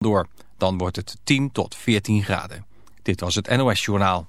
door. Dan wordt het 10 tot 14 graden. Dit was het NOS Journaal.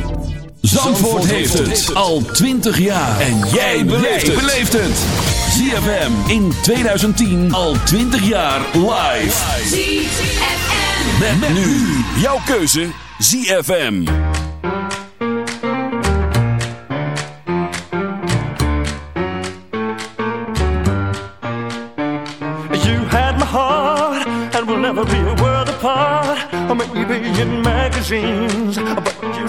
Zandvoort heeft het al 20 jaar. En jij beleeft het. ZFM in 2010 al 20 jaar live. ZFM. Met, met nu jouw keuze ZFM. You had my heart, and we'll never be a world apart. Or maybe in magazines,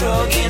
talking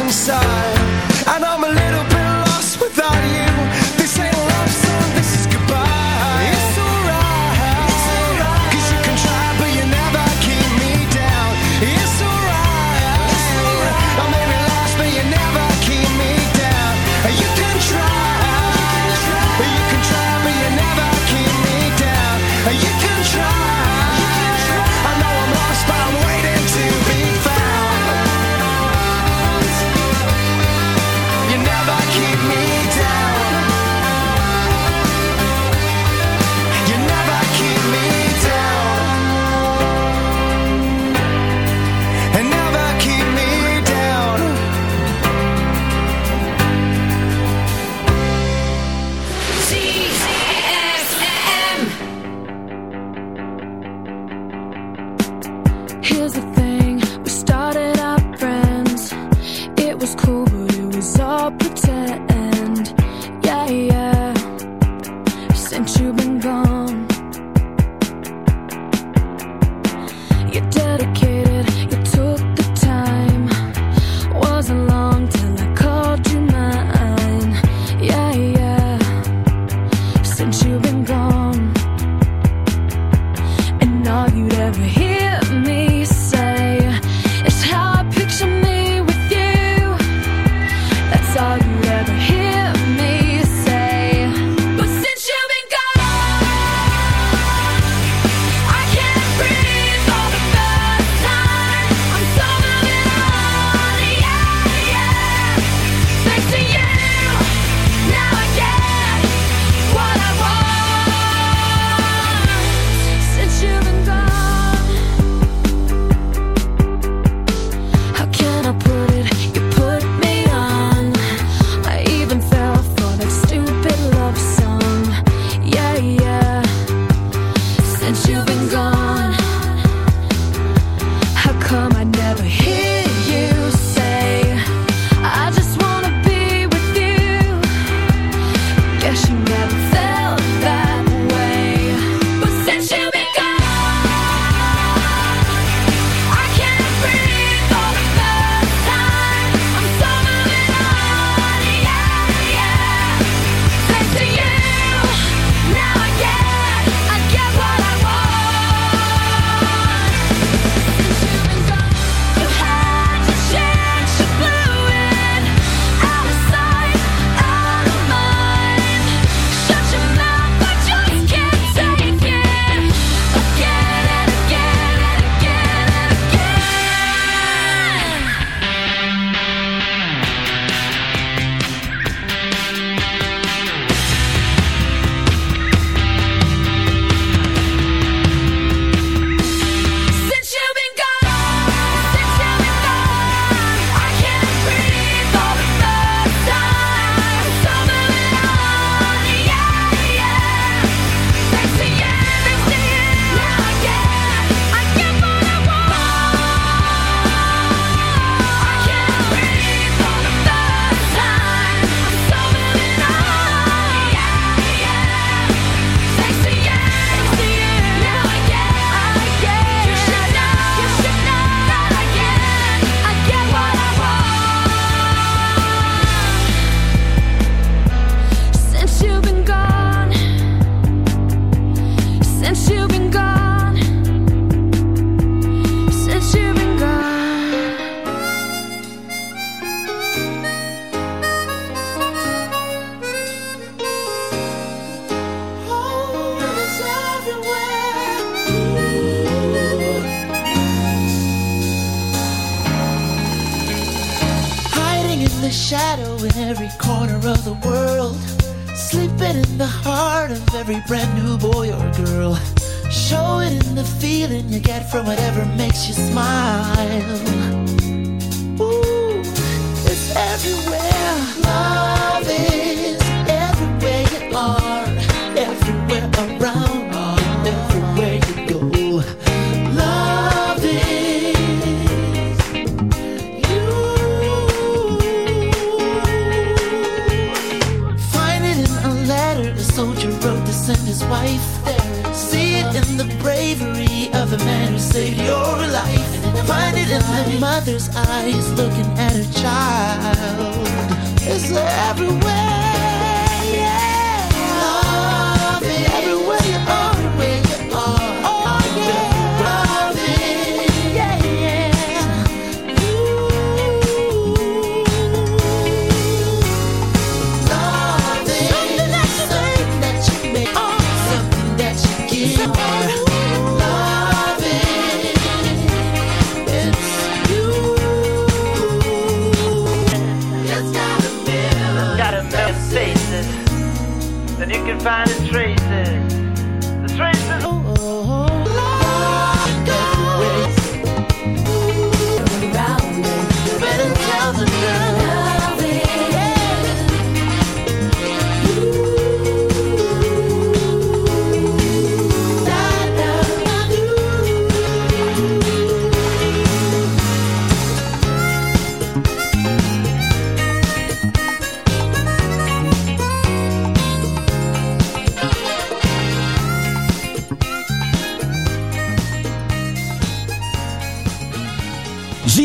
inside, and I'm a little. and you can find the traces. The traces.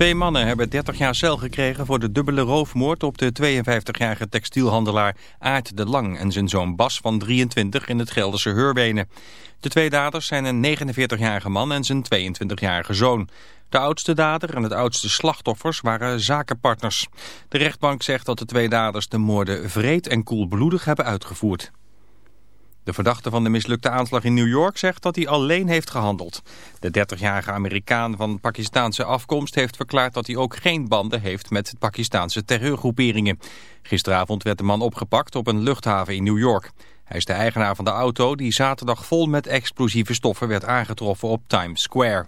Twee mannen hebben 30 jaar cel gekregen voor de dubbele roofmoord op de 52-jarige textielhandelaar Aart de Lang en zijn zoon Bas van 23 in het Gelderse Heurwenen. De twee daders zijn een 49-jarige man en zijn 22-jarige zoon. De oudste dader en het oudste slachtoffers waren zakenpartners. De rechtbank zegt dat de twee daders de moorden vreed en koelbloedig hebben uitgevoerd. De verdachte van de mislukte aanslag in New York zegt dat hij alleen heeft gehandeld. De 30-jarige Amerikaan van Pakistaanse afkomst heeft verklaard dat hij ook geen banden heeft met Pakistaanse terreurgroeperingen. Gisteravond werd de man opgepakt op een luchthaven in New York. Hij is de eigenaar van de auto die zaterdag vol met explosieve stoffen werd aangetroffen op Times Square.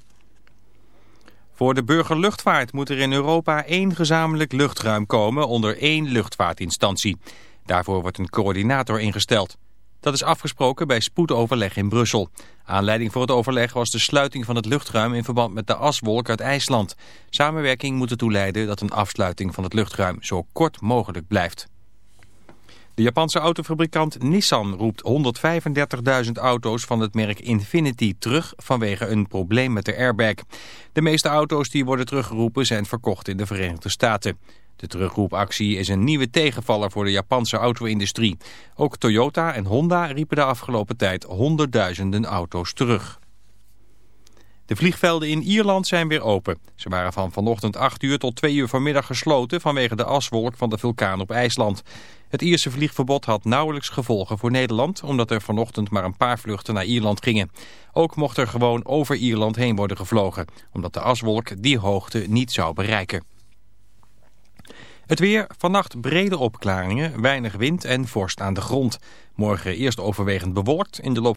Voor de burgerluchtvaart moet er in Europa één gezamenlijk luchtruim komen onder één luchtvaartinstantie. Daarvoor wordt een coördinator ingesteld. Dat is afgesproken bij spoedoverleg in Brussel. Aanleiding voor het overleg was de sluiting van het luchtruim in verband met de aswolk uit IJsland. Samenwerking moet ertoe leiden dat een afsluiting van het luchtruim zo kort mogelijk blijft. De Japanse autofabrikant Nissan roept 135.000 auto's van het merk Infinity terug vanwege een probleem met de airbag. De meeste auto's die worden teruggeroepen zijn verkocht in de Verenigde Staten. De terugroepactie is een nieuwe tegenvaller voor de Japanse auto-industrie. Ook Toyota en Honda riepen de afgelopen tijd honderdduizenden auto's terug. De vliegvelden in Ierland zijn weer open. Ze waren van vanochtend 8 uur tot 2 uur vanmiddag gesloten vanwege de aswolk van de vulkaan op IJsland. Het Ierse vliegverbod had nauwelijks gevolgen voor Nederland, omdat er vanochtend maar een paar vluchten naar Ierland gingen. Ook mocht er gewoon over Ierland heen worden gevlogen, omdat de aswolk die hoogte niet zou bereiken. Het weer, vannacht brede opklaringen, weinig wind en vorst aan de grond. Morgen eerst overwegend bewolkt, in de loop